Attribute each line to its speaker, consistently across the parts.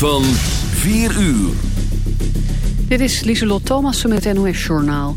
Speaker 1: Van 4 uur.
Speaker 2: Dit is Lieselot Thomassen met NOS Journaal.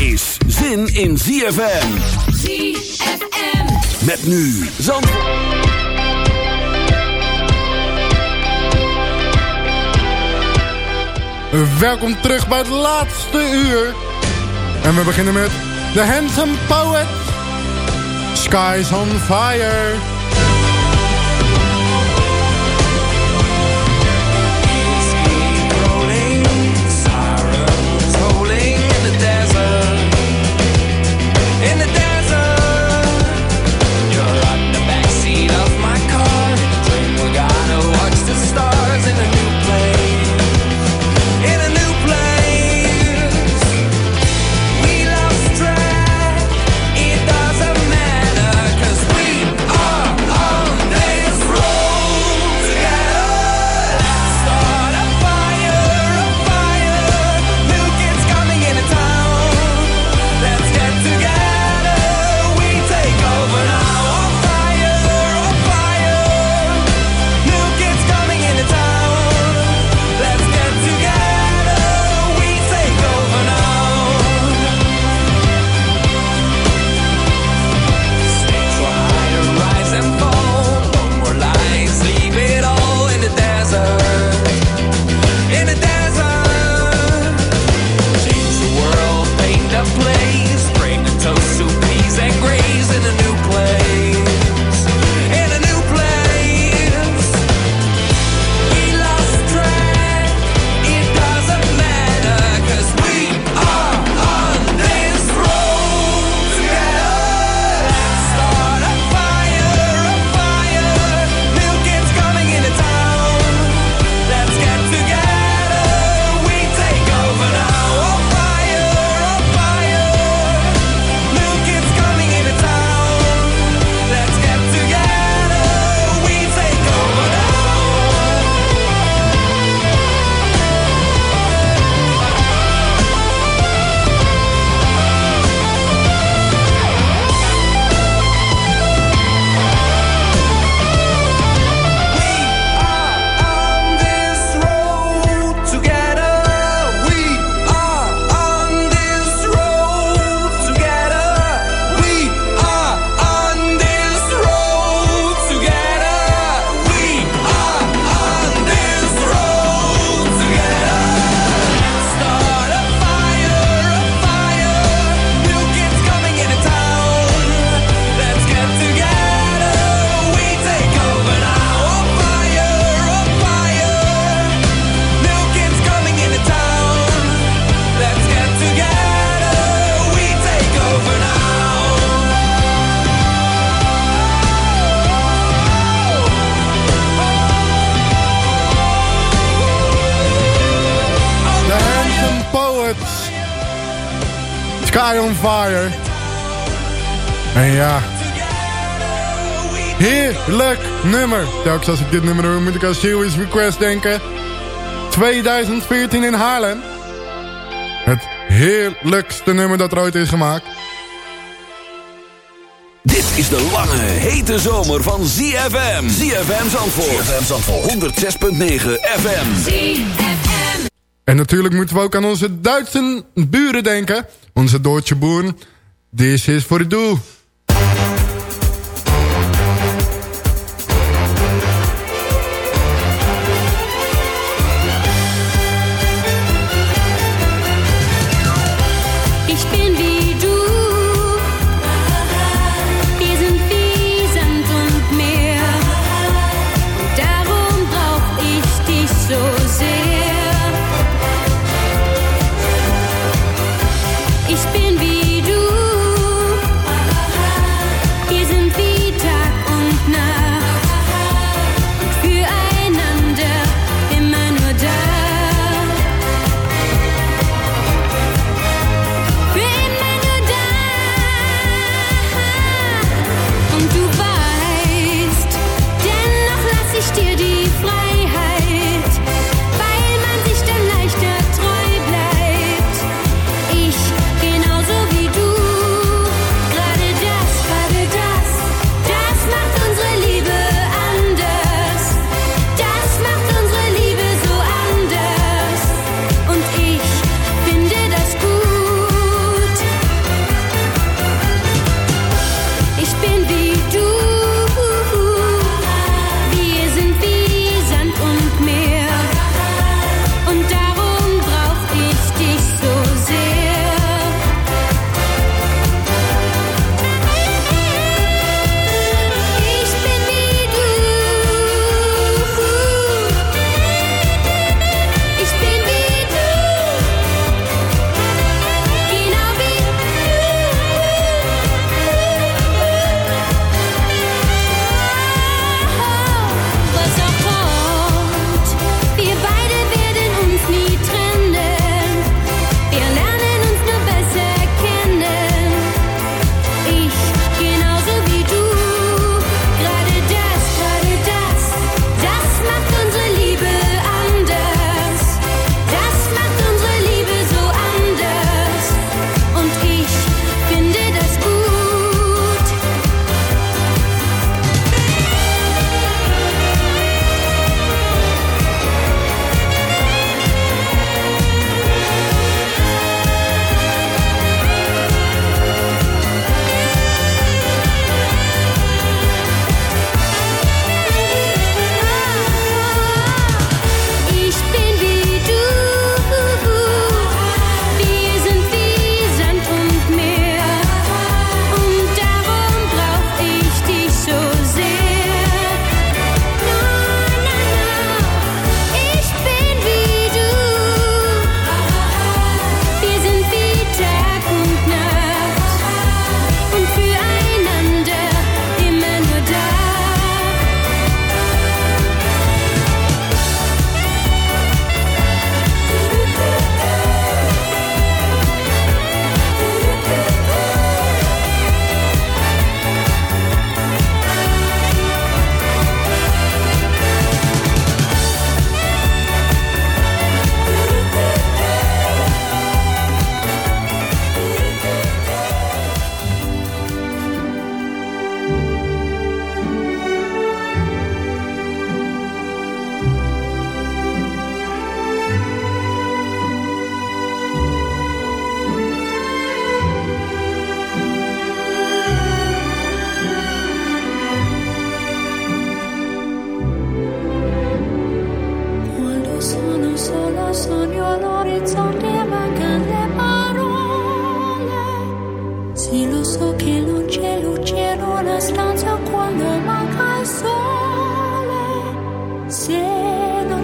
Speaker 1: is zin in ZFM.
Speaker 3: ZFM.
Speaker 1: Met nu Zandvoort.
Speaker 4: Welkom terug bij het laatste uur. En we beginnen met The Handsome Poet. Skies on Fire.
Speaker 3: Telkens als ik dit nummer hoor, moet ik aan Serious Request denken. 2014 in Haarlem. Het heerlijkste nummer dat er ooit is gemaakt.
Speaker 1: Dit is de lange, hete zomer van ZFM. ZFM Zandvoort. ZFM Zandvoort. 106.9 FM. ZFM.
Speaker 3: En natuurlijk moeten we ook aan onze Duitse buren denken. Onze Duitse boeren. This is For
Speaker 5: The doel.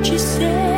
Speaker 6: she said.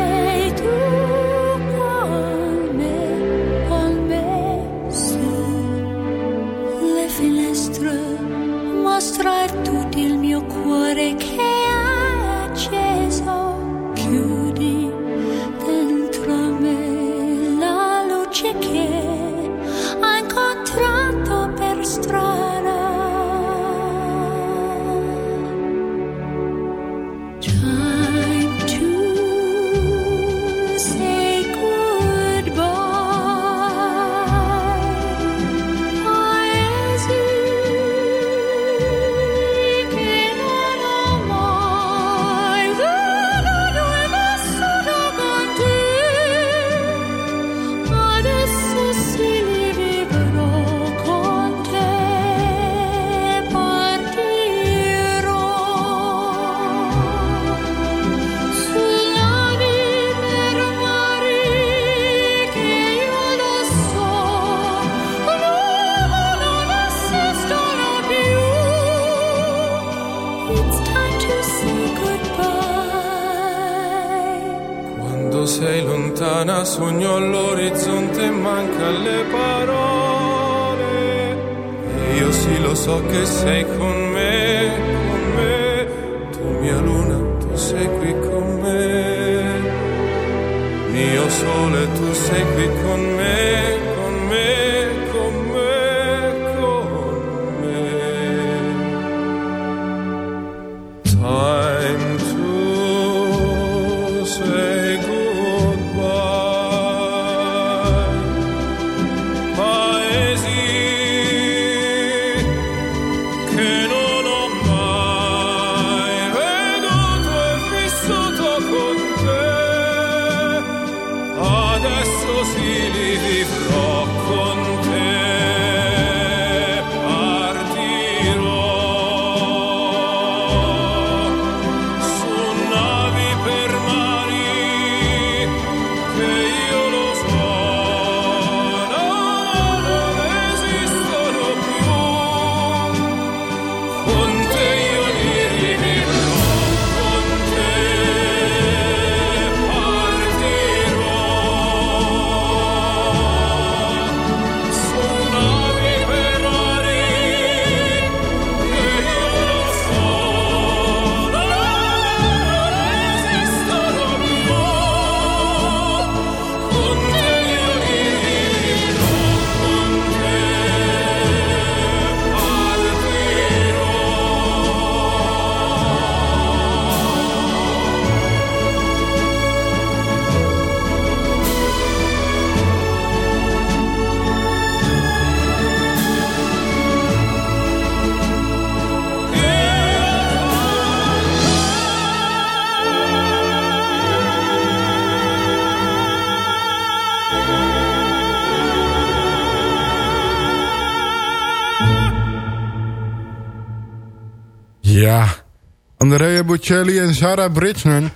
Speaker 6: Bocelli en Sarah Bridgman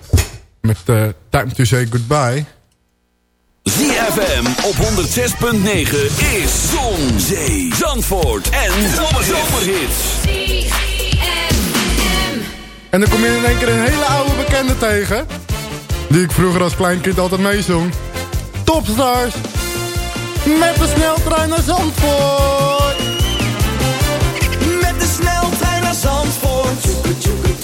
Speaker 6: met eh, Time to Say Goodbye.
Speaker 1: ZFM op 106.9 is Zon, Zee, Zandvoort en Zomerhits.
Speaker 6: En dan kom je in één keer een hele oude bekende tegen. Die ik vroeger als kleinkind altijd meezong. Topstars. Met de sneltrein naar Zandvoort.
Speaker 7: Met de sneltrein naar Zandvoort.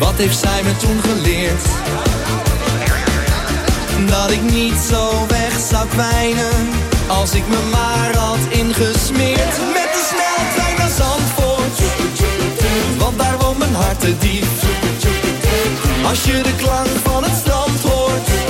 Speaker 7: Wat heeft zij me toen geleerd? Dat ik niet zo weg zou kwijnen. Als ik me maar had ingesmeerd. Met de sneltrein naar Zandvoort. Want daar woont mijn hart te diep. Als je de klank van het strand hoort.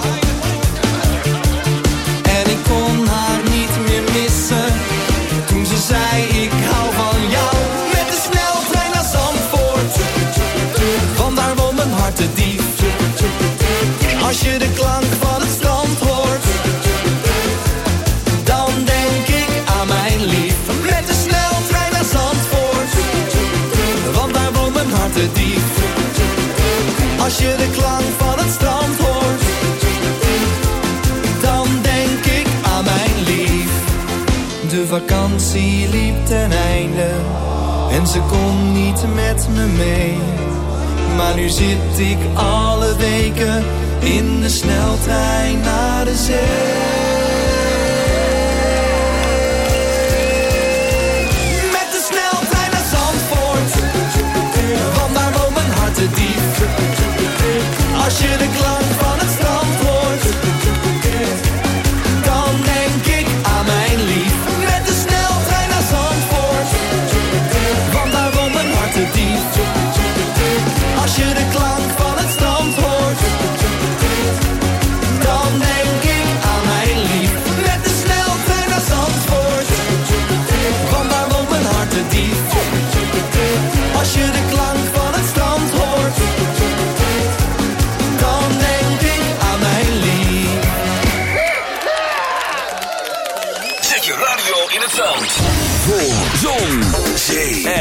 Speaker 7: Kon haar niet meer missen. Toen ze zei Vakantie liep ten einde en ze kon niet met me mee. Maar nu zit ik alle weken in de sneltrein naar de zee. Met de sneltrein naar Zandvoort, want daar woont mijn hart te diep als je de klank.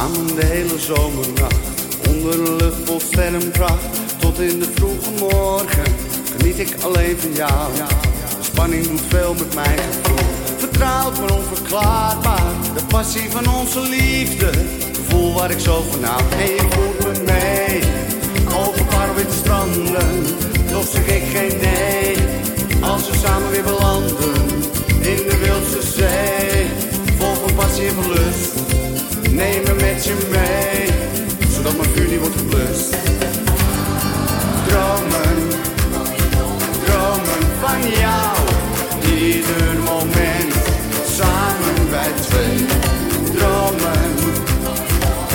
Speaker 8: Samen de hele zomernacht, onder een lucht vol sterrenpracht. Tot in de vroege morgen, geniet ik alleen van jou. De spanning doet veel met mijn gevoel. Vertrouwd maar onverklaarbaar, de passie van onze liefde. Gevoel waar ik zo van hou, voert me mee. Over parwitte stranden, toch zeg ik geen nee. Als we samen weer belanden, in de wildste zee. Vol van passie en van lust. Neem me met je mee, zodat mijn vuur niet wordt geblust. Dromen, dromen van jou, ieder moment, samen wij twee. Dromen,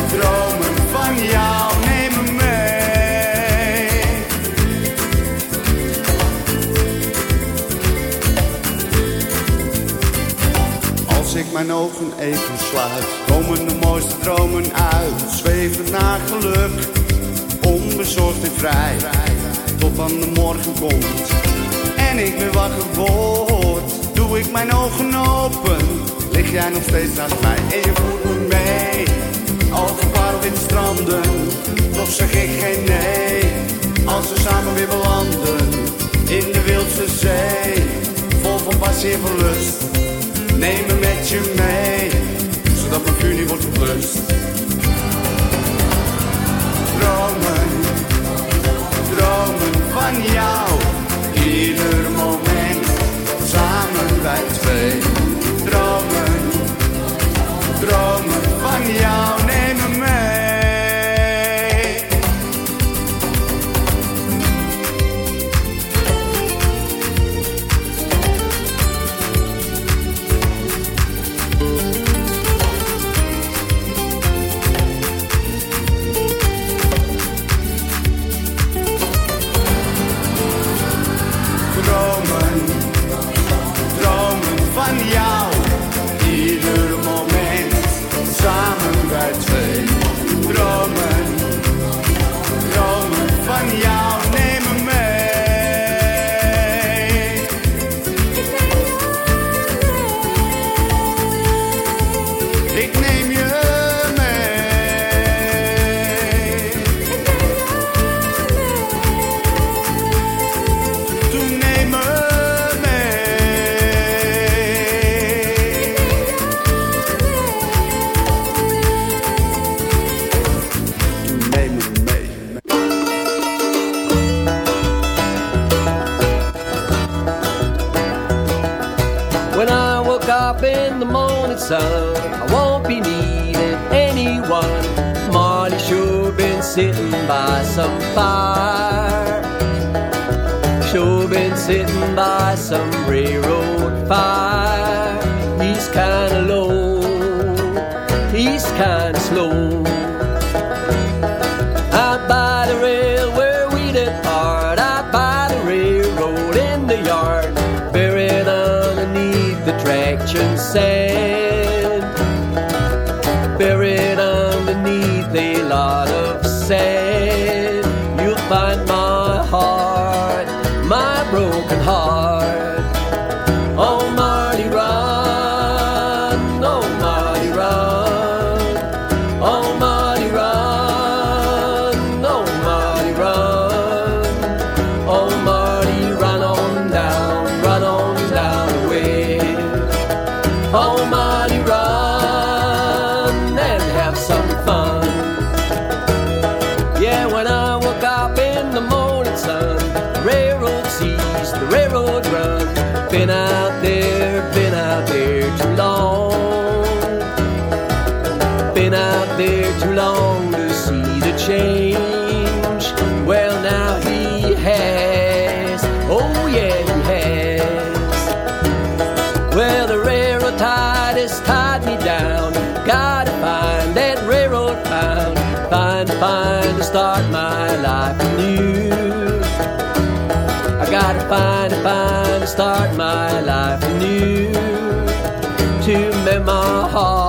Speaker 8: dromen van jou, neem me mee. Als ik mijn ogen even sluit, komen de mooiste dromen uit. Zwevend naar geluk, onbezorgd en vrij. Tot dan de morgen komt en ik weer wakker word. Doe ik mijn ogen open, lig jij nog steeds naast mij. En je voert me mee, over parelwitte stranden. Toch zeg ik geen nee, als we samen weer belanden. In de wildste zee, vol van passie en van lust. Neem me met je mee, zodat mijn niet wordt geblust. Dromen, dromen van jou, ieder moment, samen wij twee. Dromen, dromen van jou,
Speaker 9: my heart,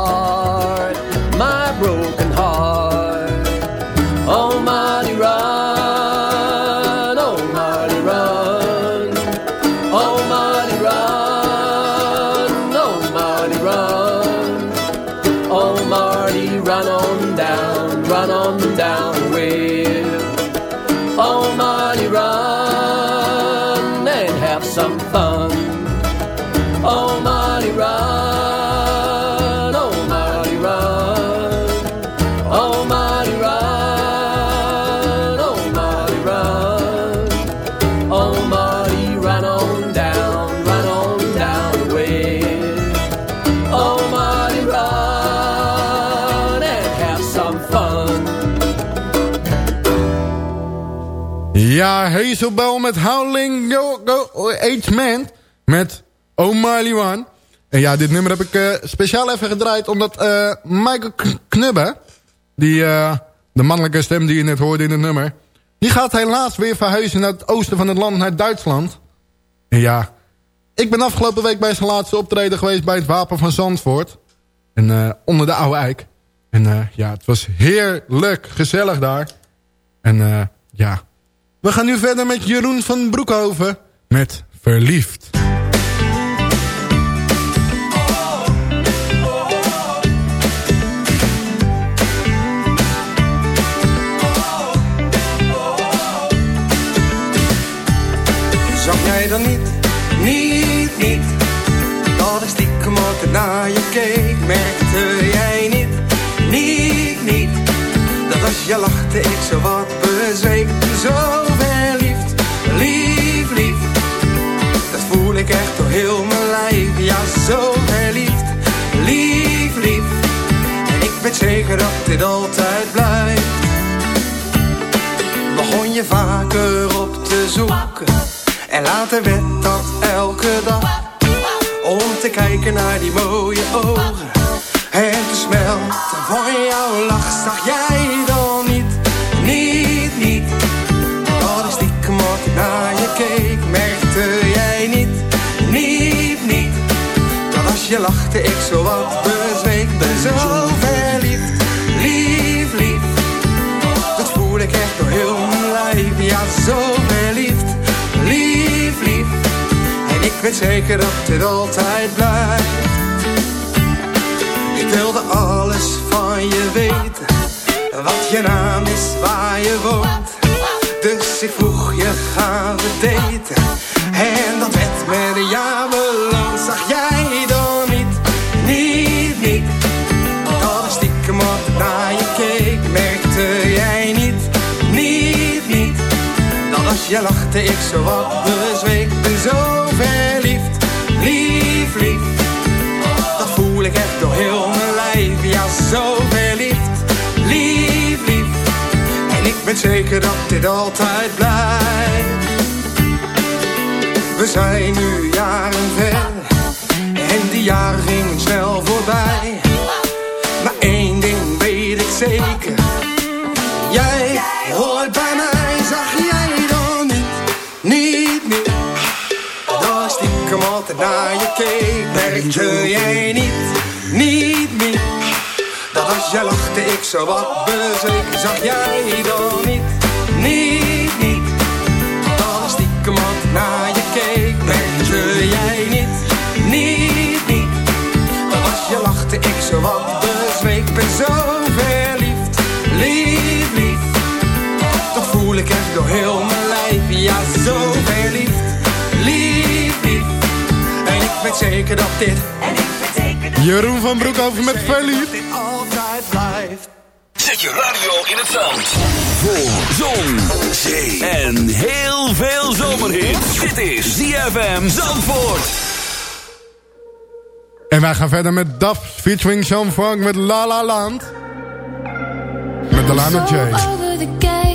Speaker 10: Ja, Hazelbell met Howling Go, Go Age Man met O'Malley One. En ja, dit nummer heb ik eh, speciaal even gedraaid omdat eh, Michael Knubbe, die, eh, de mannelijke stem die je net hoorde in het nummer, die gaat helaas weer verhuizen naar het oosten van het land, naar Duitsland. En ja, ik ben afgelopen week bij zijn laatste optreden geweest bij het Wapen van Zandvoort. En onder de oude eik. En ja, het was heerlijk gezellig daar. En ja, we gaan nu verder met Jeroen van Broekhoven met Verliefd.
Speaker 7: Zag jij dan niet, niet, niet Dat ik stiekem altijd naar je keek Merkte jij je lachte ik zo wat bezweek. Zo verliefd, lief, lief Dat voel ik echt door heel mijn lijf. Ja, zo verliefd, lief, lief. En ik weet zeker dat dit altijd blijft. Begon je vaker op te zoeken. En later werd dat elke dag. Om te kijken naar die mooie ogen. En te smelten van jouw lach Zag jij naar je keek Merkte jij niet, niet, niet Dat als je lachte ik zo wat bezweek Ben zo verliefd, lief, lief Dat voel ik echt door heel mijn Ja, zo verliefd lief, lief. En ik weet zeker dat dit altijd blijft. Ik wilde alles van je weten. Wat je naam is, waar je woont. Vroeg je, gaan we daten? En dat werd met een ja beloond. Zag jij dan niet, niet, niet. Dat ik stiekem naar je keek. Merkte jij niet, niet, niet. Dat als je lachte ik zo wat bezweek Ben zo verliefd, lief, lief Dat voel ik echt door heel mijn lijf Ja, zo verliefd, lief, lief Ben zeker dat dit altijd blijft. We zijn nu jaren ver En die jaren gingen snel voorbij. Maar één ding weet ik zeker. Jij hoort bij mij, zag jij dan niet, niet, niet Dat stiekem altijd naar je keek, merkte jij niet, jij lachte ik zo wat bezweek, zag jij dan niet, niet, niet Dat ik stiekem altijd naar je keek, merkte jij niet, niet, niet Dat als je lachte ik zo wat bezweek, ben zo verliefd, lief, lief dat voel ik echt door heel mijn lijf. Ja, zo verliefd, lief, lief. En ik weet zeker dat dit En ik weet zeker dat
Speaker 10: Jeroen van Broekhoven met Verliefd.
Speaker 11: Je radio in het zand.
Speaker 1: Voor zon, zee en heel veel zomerhit. Dit is ZFM Zandvoort.
Speaker 10: En wij gaan verder met Daf featuring Jean Frank met La La Land. Met Delano
Speaker 12: So
Speaker 10: J.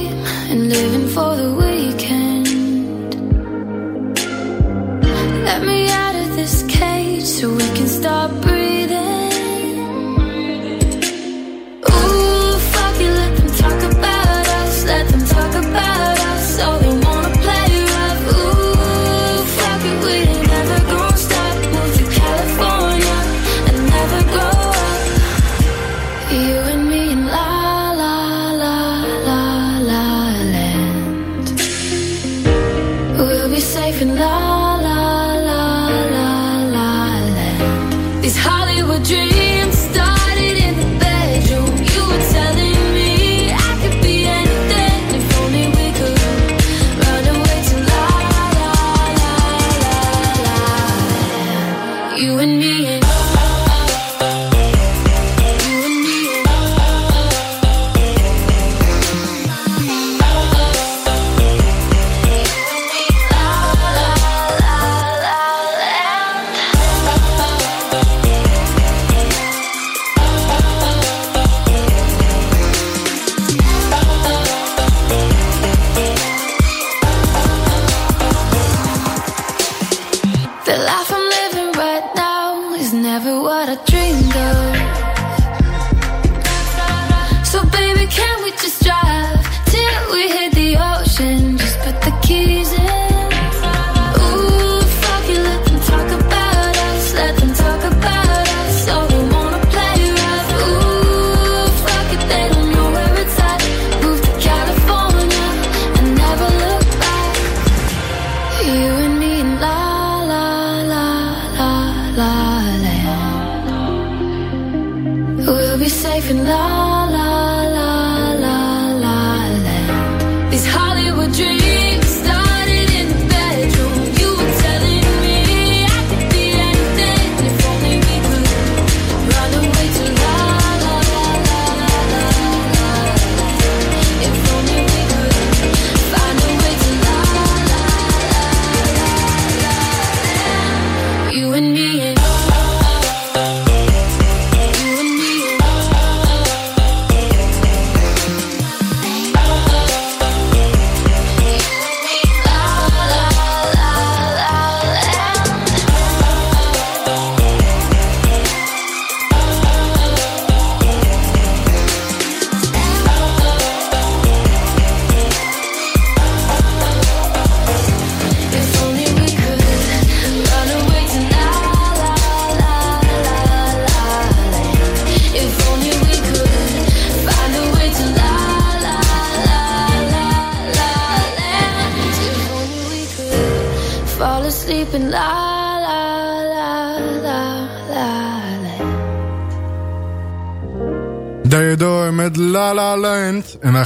Speaker 13: life and
Speaker 12: love.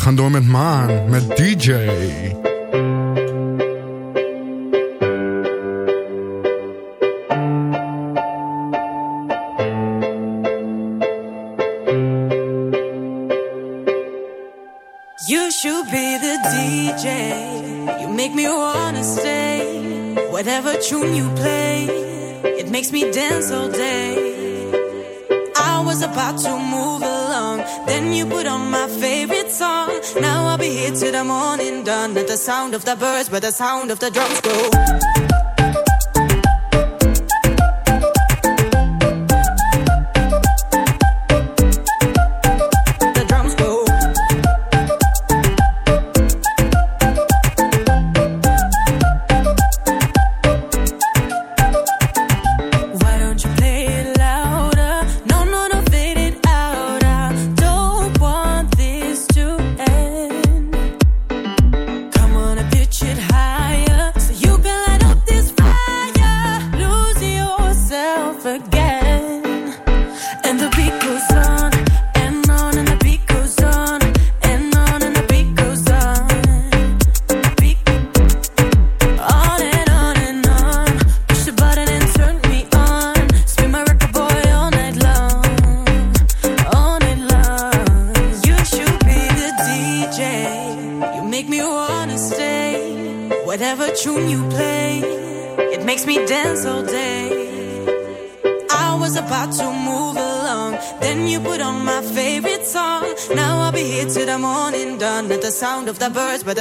Speaker 12: gaan door met Maan, met DJ.
Speaker 14: You should be the DJ. You make me wanna stay. Whatever tune you play, it makes me dance all day. I was about to move along, then you put on my favorite song. Now I'll be here till the morning done. At the sound of the birds, but the sound of the drums go.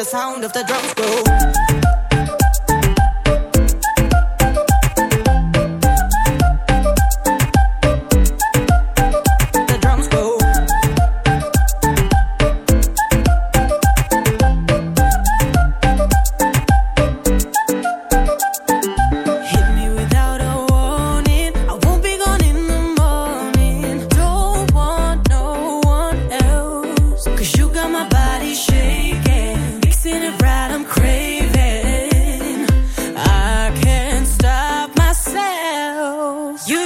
Speaker 14: the
Speaker 15: sound of the
Speaker 1: drum.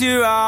Speaker 16: You
Speaker 17: are.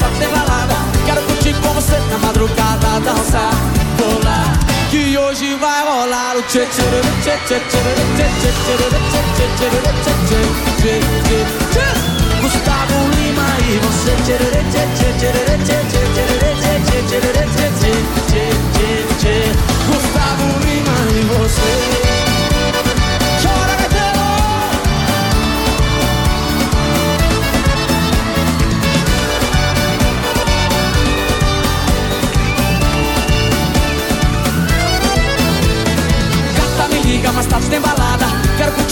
Speaker 17: balada Quero curtir com você na madrugada Dançar, pular Que hoje vai rolar o tchê tchê tchê tchê tchê tchê tchê tchê tchê tchê tchê tchê
Speaker 18: Gustavo Lima e você tchê tchê tchê tchê tchê tchê tchê tchê tchê tchê Gustavo Lima e você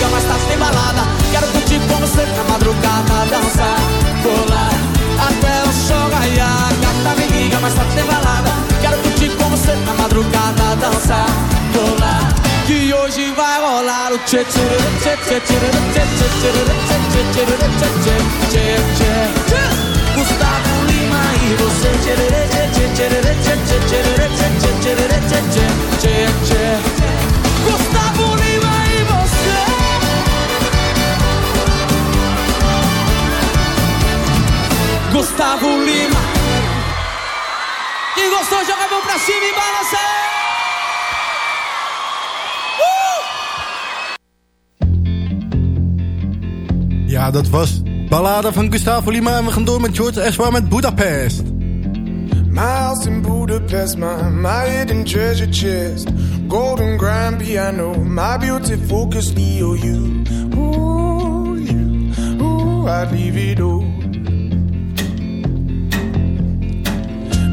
Speaker 18: Liga, mas tá sem balada. Quero curtir com você na madrugada, dançar, pular até o sol raiar. Gata, me liga, mas tá sem balada. Quero curtir com você na madrugada, dançar, pular. Que hoje vai rolar o tchê tchê tchê tchê tchê tchê tchê tchê tchê tchê tchê Gustavo Lima e você tchê tchê tchê tchê tchê tchê tchê tchê tchê tchê tchê tchê Gustavo Lima Quem gostou joga a mão pra cima e balança aí.
Speaker 4: Ja, dat was Ballade van Gustavo Lima. En we gaan door met George Ezra met Budapest.
Speaker 19: My house in Budapest, my, my hidden treasure chest. Golden grand piano, my beauty focus EOU. Ooh, you, ooh, I'd leave it all.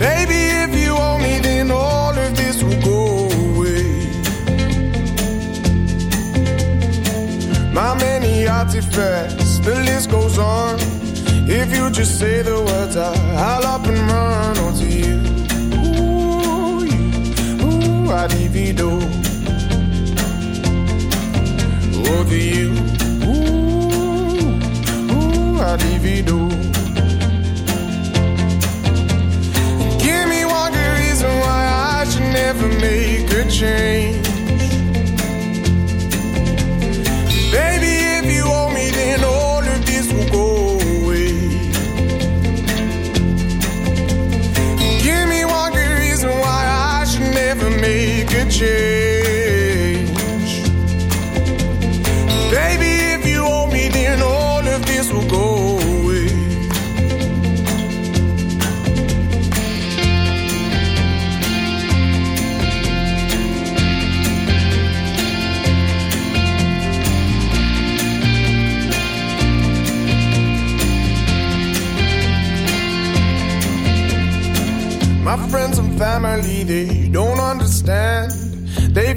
Speaker 19: Baby, if you owe me, then all of this will go away. My many artifacts, the list goes on. If you just say the words, I'll up and run onto you. Ooh, you, ooh, I divido. Over you, ooh, ooh, I divido. you never make a change.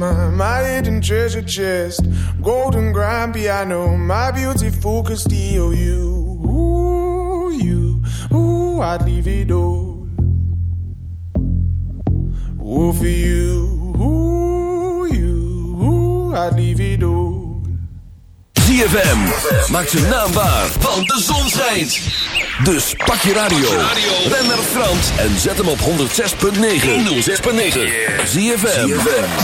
Speaker 19: My, my hidden treasure chest. Golden grand piano. My beautiful Castillo. You, ooh, you, ooh, I'd leave it all. Ooh, for you, ooh, you, ooh, I'd leave it all.
Speaker 1: ZFM. Maak zijn naam waar, want de zon schijnt. Dus pak je radio. Ben naar Frans en zet hem op 106.9. 106.9. ZFM.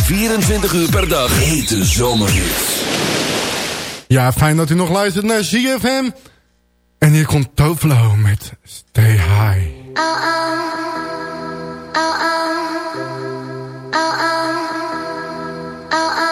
Speaker 1: 24 uur per dag. Hete zomerhits.
Speaker 4: Ja, fijn dat u nog luistert naar ZFM. En hier komt Tovlo met Stay High.
Speaker 20: Staying in my play pretend where the fun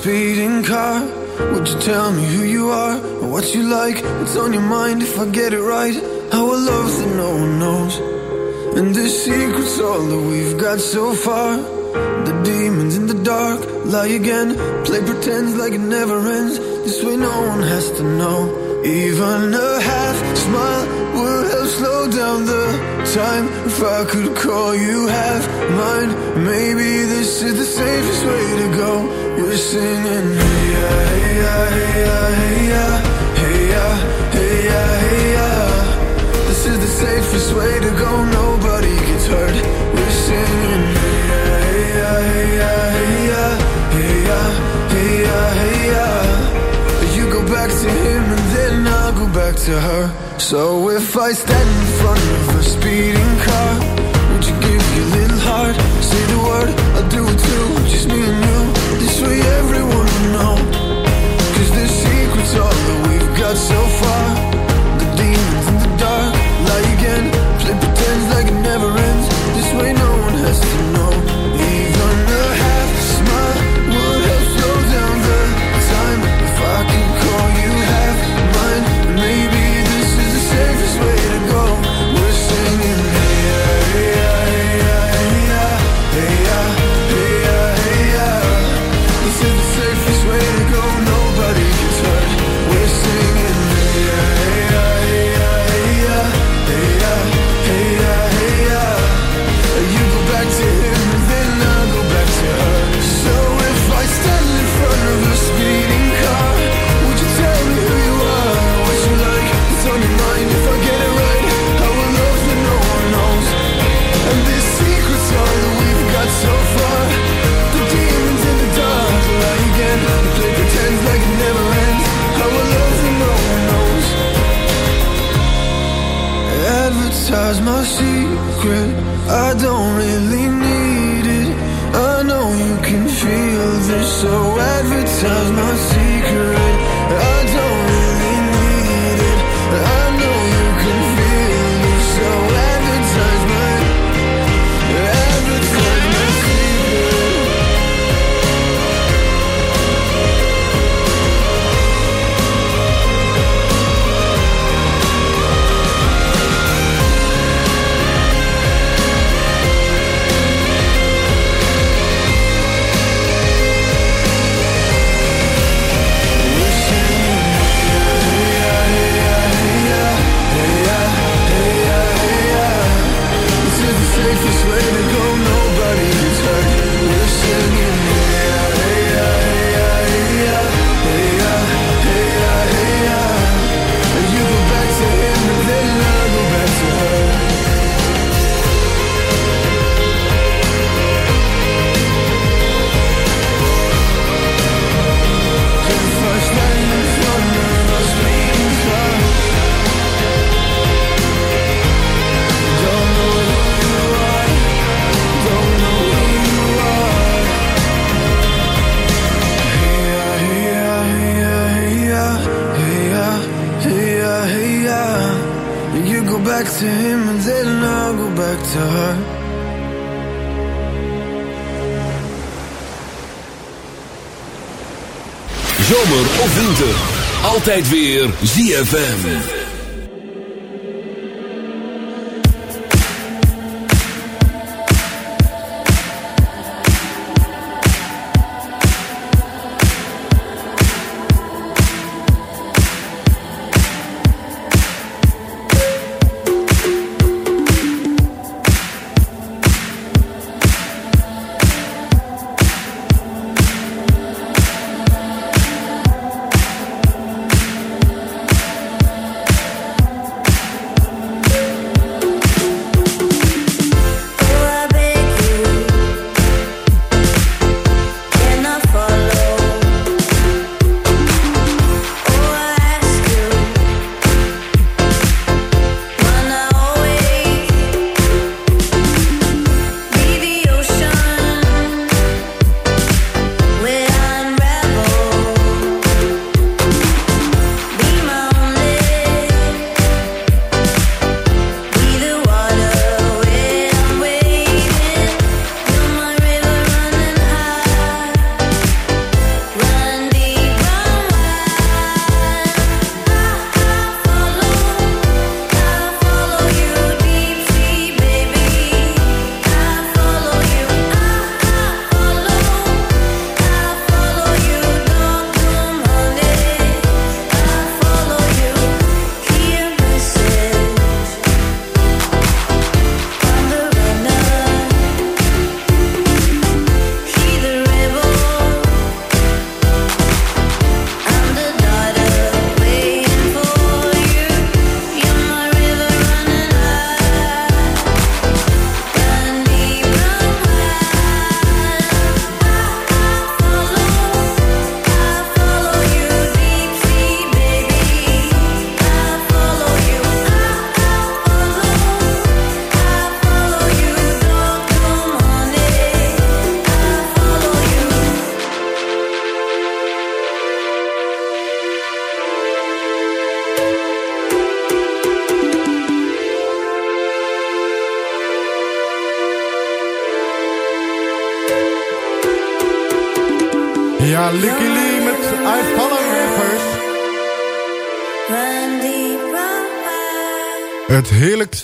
Speaker 21: speeding car. Would you tell me who you are Or what you like? What's on your mind if I get it right. How I love that no one knows. And this secret's all that we've got so far. The demons in the dark Lie again. Play pretends like it never ends. This way no one has to know. Even a half smile Would have slowed down the time if I could call you half mine. Maybe this is the safest way to go. We're singing, hey ya, hey ya, hey ya, hey ya. This is the safest way to go. Nobody gets hurt. We're singing. to her. So if I stand in front of a speeding car.
Speaker 1: tijd weer ZFM.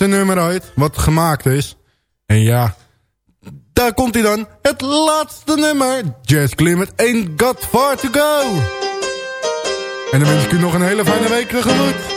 Speaker 4: nummer uit wat gemaakt is. En ja, daar komt hij dan. Het laatste nummer. Jazz Climate Ain't Got Far To Go. En dan wens ik u nog een hele fijne week tegemoet.